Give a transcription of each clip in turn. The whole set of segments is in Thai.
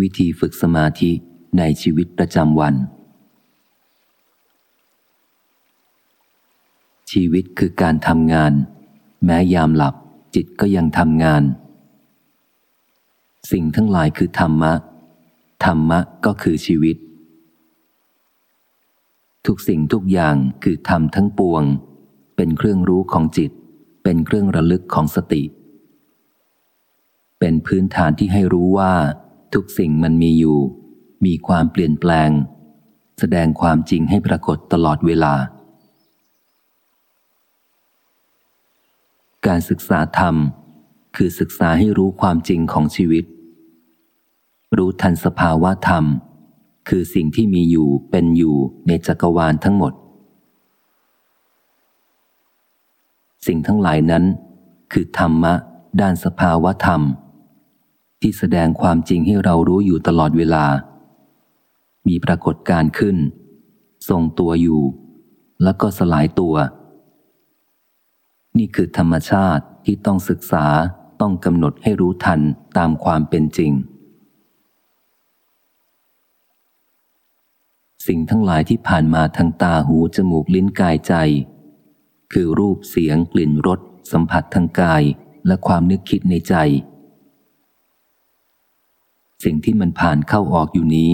วิธีฝึกสมาธิในชีวิตประจำวัน ชีวิตคือการทำงาน แม้ยามหลับจิตก็ยังทำงาน สิ่งทั้งหลายคือธรรมะ ธรรมะก็คือชีวิต ทุกสิ่งทุกอย่างคือธรรมทั้งปวง เป็นเครื่องรู้ของจิต เป็นเครื่องระลึกของสติ เป็นพื้นฐานที่ให้รู้ว่า ทุกสิ่งมันมีอยู่ มีความเปลี่ยนแปลง แสดงความจริงให้ปรากฏตลอดเวลา การศึกษาธรรม คือศึกษาให้รู้ความจริงของชีวิต รู้ทันสภาวะธรรม คือสิ่งที่มีอยู่เป็นอยู่ในจักรวาลทั้งหมด สิ่งทั้งหลายนั้น คือธรรมะ ด้านสภาวะธรรม ที่แสดงความจริงให้เรารู้อยู่ตลอดเวลา มีปรากฏการขึ้น ทรงตัวอยู่ แล้วก็สลายตัว นี่คือธรรมชาติที่ต้องศึกษาต้องกำหนดให้รู้ทันตามความเป็นจริง สิ่งทั้งหลายที่ผ่านมาทางตาหูจมูกลิ้นกายใจ คือรูปเสียงกลิ่นรสสัมผัสทางกายและความนึกคิดในใจ สิ่งที่มันผ่านเข้าออกอยู่นี้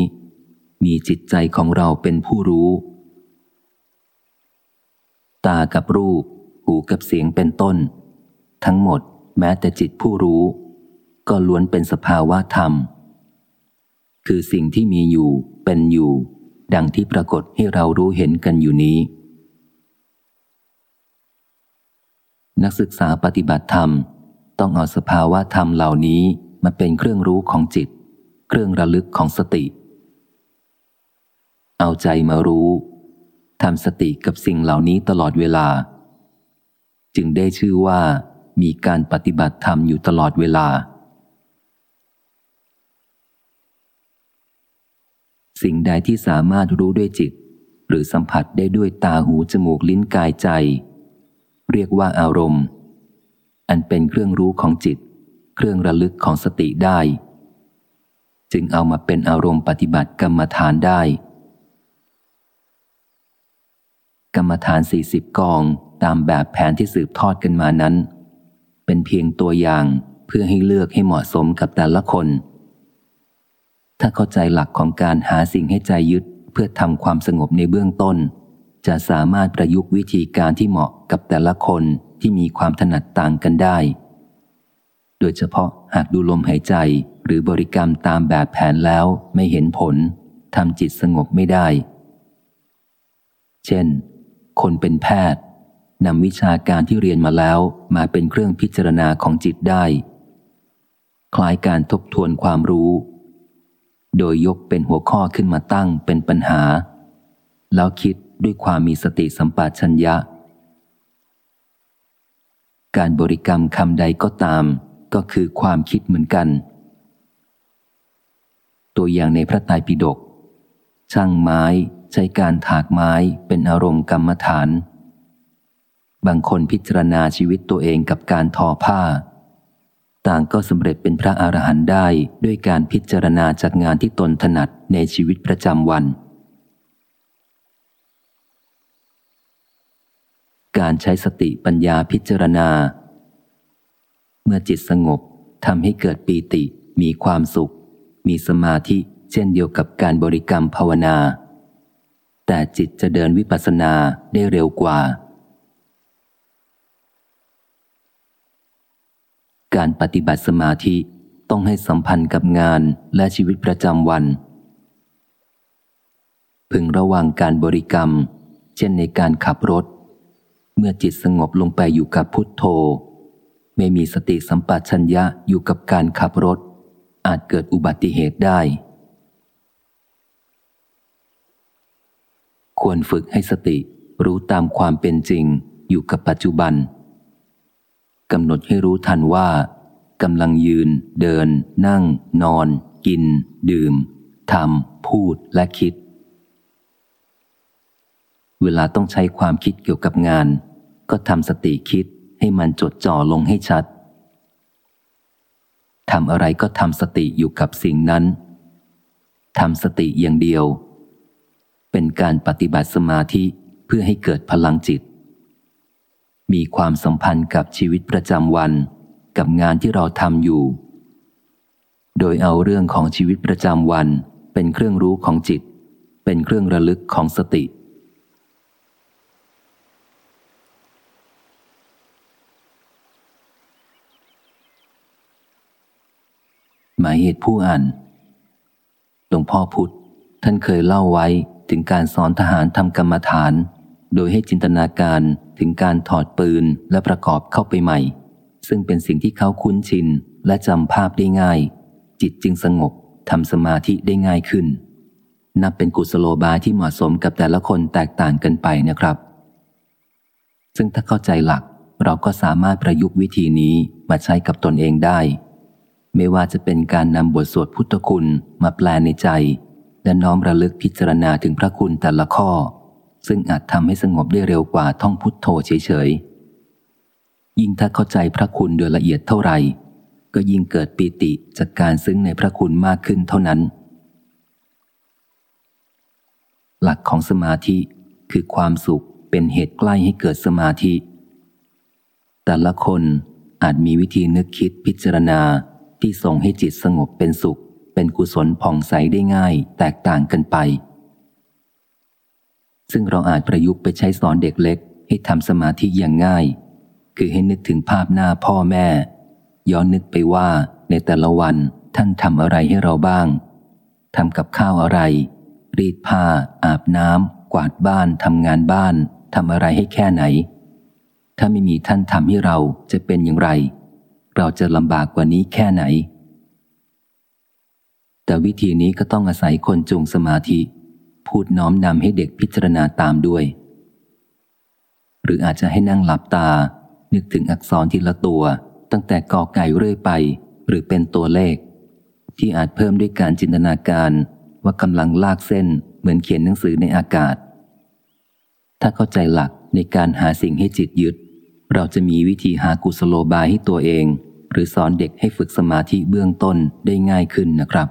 มีจิตใจของเราเป็นผู้รู้ ตากับรูป หูกับเสียงเป็นต้น ทั้งหมดแม้แต่จิตผู้รู้ ก็ล้วนเป็นสภาวะธรรม คือสิ่งที่มีอยู่เป็นอยู่ ดังที่ปรากฏให้เรารู้เห็นกันอยู่นี้ นักศึกษาปฏิบัติธรรมต้องเอาสภาวะธรรมเหล่านี้มาเป็นเครื่องรู้ของจิต เครื่องระลึกของสติ เอาใจมารู้ทำสติกับสิ่งเหล่านี้ตลอดเวลา จึงได้ชื่อว่ามีการปฏิบัติธรรมอยู่ตลอดเวลา สิ่งใดที่สามารถรู้ด้วยจิต หรือสัมผัสได้ด้วยตาหูจมูกลิ้นกายใจ เรียกว่าอารมณ์ อันเป็นเครื่องรู้ของจิต เครื่องระลึกของสติได้ จึงเอามาเป็นอารมณ์ปฏิบัติกรรมฐานได้ กรรมฐานสี่สิบกองตามแบบแผนที่สืบทอดกันมานั้น เป็นเพียงตัวอย่างเพื่อให้เลือกให้เหมาะสมกับแต่ละคน ถ้าเข้าใจหลักของการหาสิ่งให้ใจยึดเพื่อทำความสงบในเบื้องต้น จะสามารถประยุกต์วิธีการที่เหมาะกับแต่ละคนที่มีความถนัดต่างกันได้ โดยเฉพาะหากดูลมหายใจ หรือบริกรรมตามแบบแผนแล้วไม่เห็นผลทำจิตสงบไม่ได้ เช่น คนเป็นแพทย์นำวิชาการที่เรียนมาแล้วมาเป็นเครื่องพิจารณาของจิตได้ คล้ายการทบทวนความรู้ โดยยกเป็นหัวข้อขึ้นมาตั้งเป็นปัญหา แล้วคิดด้วยความมีสติสัมปชัญญะ การบริกรรมคำใดก็ตาม ก็คือความคิดเหมือนกัน ตัวอย่างในพระไตรปิฎกช่างไม้ใช้การถากไม้เป็นอารมณ์กรรมฐาน บางคนพิจารณาชีวิตตัวเองกับการทอผ้า ต่างก็สำเร็จเป็นพระอรหันต์ได้ด้วยการพิจารณาจากงานที่ตนถนัดในชีวิตประจำวัน การใช้สติปัญญาพิจารณา เมื่อจิตสงบทำให้เกิดปีติมีความสุข มีสมาธิเช่นเดียวกับการบริกรรมภาวนา แต่จิตจะเดินวิปัสสนาได้เร็วกว่า การปฏิบัติสมาธิต้องให้สัมพันธ์กับงานและชีวิตประจำวัน พึงระวังการบริกรรม เช่นในการขับรถ เมื่อจิตสงบลงไปอยู่กับพุทโธ ไม่มีสติสัมปชัญญะอยู่กับการขับรถ อาจเกิดอุบัติเหตุได้ ควรฝึกให้สติรู้ตามความเป็นจริงอยู่กับปัจจุบันกำหนดให้รู้ทันว่ากำลังยืน เดิน นั่ง นอน กิน ดื่มทำพูดและคิด เวลาต้องใช้ความคิดเกี่ยวกับงาน ก็ทำสติคิดให้มันจดจ่อลงให้ชัด ทำอะไรก็ทำสติอยู่กับสิ่งนั้นทำสติอย่างเดียว เป็นการปฏิบัติสมาธิเพื่อให้เกิดพลังจิต มีความสัมพันธ์กับชีวิตประจำวันกับงานที่เราทำอยู่ โดยเอาเรื่องของชีวิตประจำวันเป็นเครื่องรู้ของจิต เป็นเครื่องระลึกของสติ ห มายเหตุผู้อ่าน หลวงพ่อพุธท่านเคยเล่าไว้ถึงการสอนทหารทำกรรมฐาน โดยให้จินตนาการถึงการถอดปืนและประกอบเข้าไปใหม่ ซึ่งเป็นสิ่งที่เขาคุ้นชินและจำภาพได้ง่าย จิตจึงสงบทำสมาธิได้ง่ายขึ้น นับเป็นกุศโลบายที่เหมาะสมกับแต่ละคนแตกต่างกันไปนะครับ ซึ่งถ้าเข้าใจหลักเราก็สามารถประยุกต์วิธีนี้มาใช้กับตนเองได้ ไม่ว่าจะเป็นการนำบทสวดพุทธคุณมาแปลในใจ และน้อมระลึกพิจารณาถึงพระคุณแต่ละข้อ ซึ่งอาจทำให้สงบได้เร็วกว่าท่องพุทโธเฉยๆ ยิ่งถ้าเข้าใจพระคุณโดยละเอียดเท่าไหร่ ก็ยิ่งเกิดปีติจากการซึ้งในพระคุณมากขึ้นเท่านั้น หลักของสมาธิคือความสุขเป็นเหตุใกล้ให้เกิดสมาธิ แต่ละคนอาจมีวิธีนึกคิดพิจารณา ที่ส่งให้จิตสงบเป็นสุข เป็นกุศลผ่องใสได้ง่าย แตกต่างกันไป ซึ่งเราอาจประยุกต์ไปใช้สอนเด็กเล็ก ให้ทำสมาธิอย่างง่าย คือให้นึกถึงภาพหน้าพ่อแม่ ย้อนนึกไปว่าในแต่ละวันท่านทำอะไรให้เราบ้างทำกับข้าวอะไร รีดผ้า อาบน้ำกวาดบ้านทำงานบ้านทำอะไรให้แค่ไหน ถ้าไม่มีท่านทำให้เราจะเป็นอย่างไร เราจะลำบากกว่านี้แค่ไหน แต่วิธีนี้ก็ต้องอาศัยคนจุงสมาธิ พูดน้อมนำให้เด็กพิจารณาตามด้วย หรืออาจจะให้นั่งหลับตา นึกถึงอักษรทีละตัว ตั้งแต่กอไก่เรื่อยไป หรือเป็นตัวเลข ที่อาจเพิ่มด้วยการจินตนาการว่ากำลังลากเส้นเหมือนเขียนหนังสือในอากาศ ถ้าเข้าใจหลักในการหาสิ่งให้จิตยึด เราจะมีวิธีหากุศโลบายให้ตัวเอง หรือสอนเด็กให้ฝึกสมาธิเบื้องต้นได้ง่ายขึ้นนะครับ